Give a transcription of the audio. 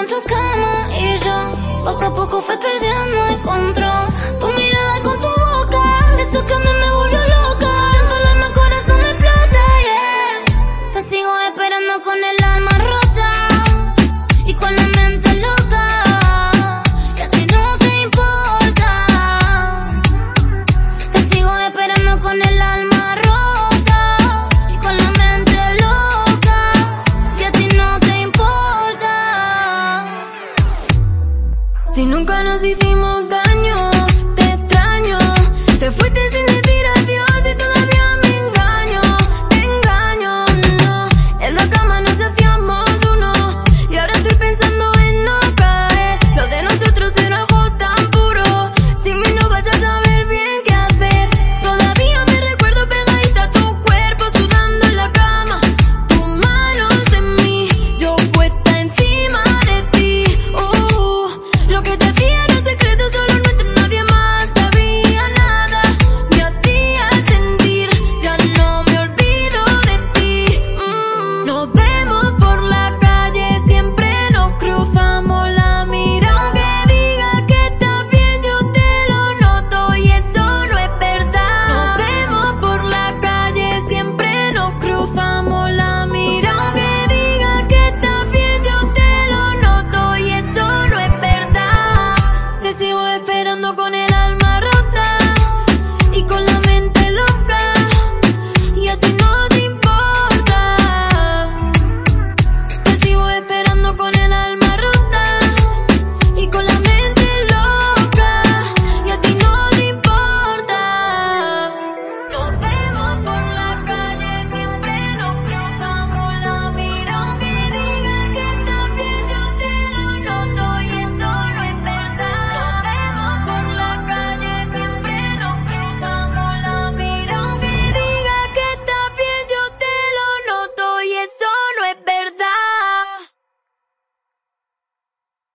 en tu cama y yo poco a poco fue perdiendo el control. Si nunca nos hicimos